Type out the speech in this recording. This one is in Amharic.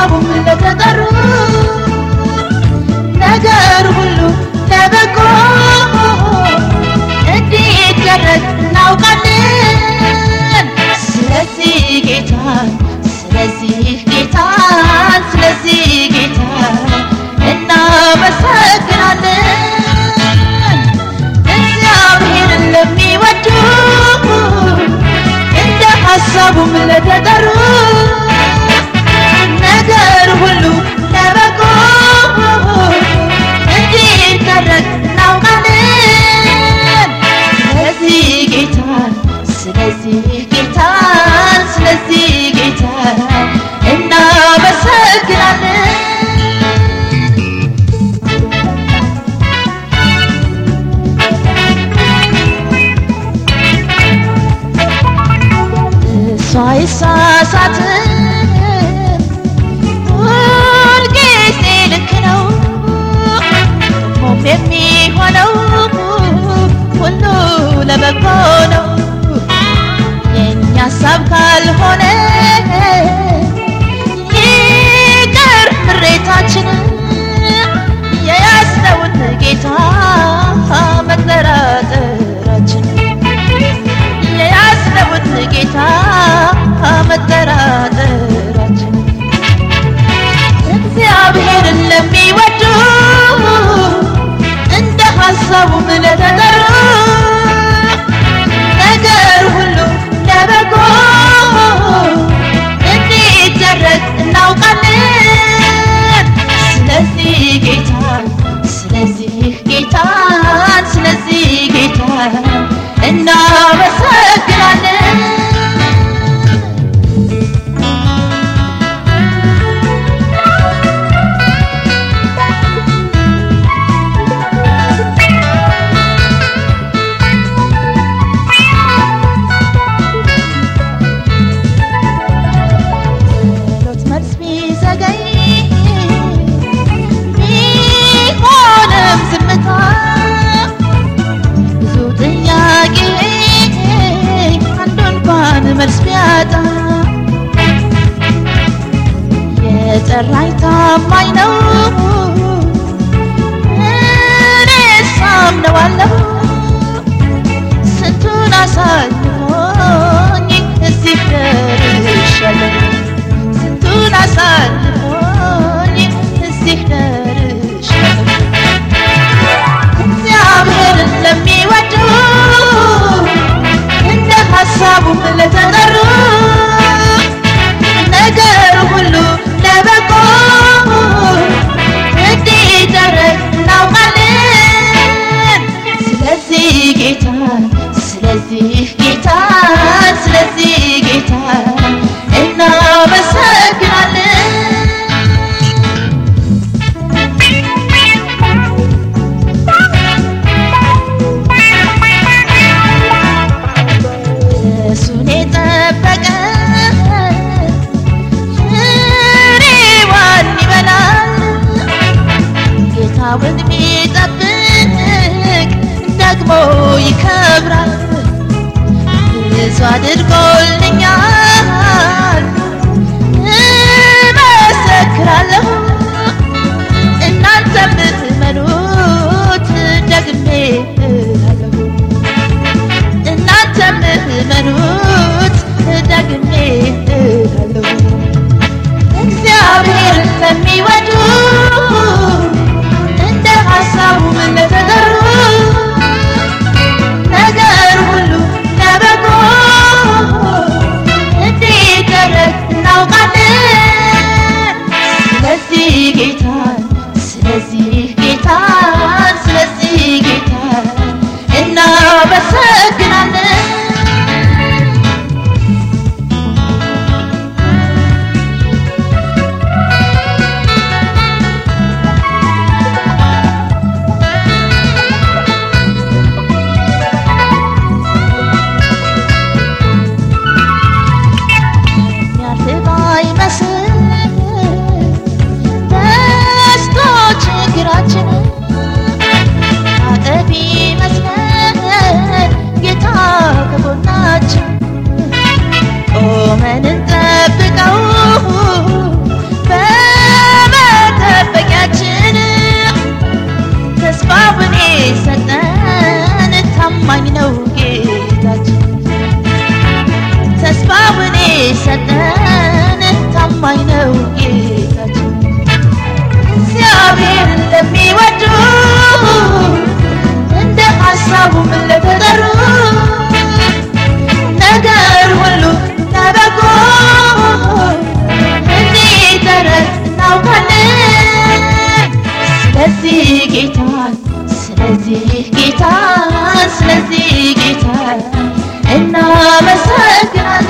ሀሳቡም ለተጠሩ ነገር ሁሉ ለበጎ እንዲደረግ እናውቃለን። ሰላይ ታማኝ ነው እኔ ሳምነዋለሁ ስንቱን አሳልፎኝ እዚህ ደርሻለሁ? ስንቱን አሳልፎ ደግሞ ይከብራል። ብዙ አድርጎልኛል። እመሰክራለሁ። እናንተ ምትመኑት ደግሜ እላለሁ። እናንተ ምትመኑት ስለዚህ ጌታ ስለዚህ ጌታ ስለዚህ ጌታ እናመሰግናለን።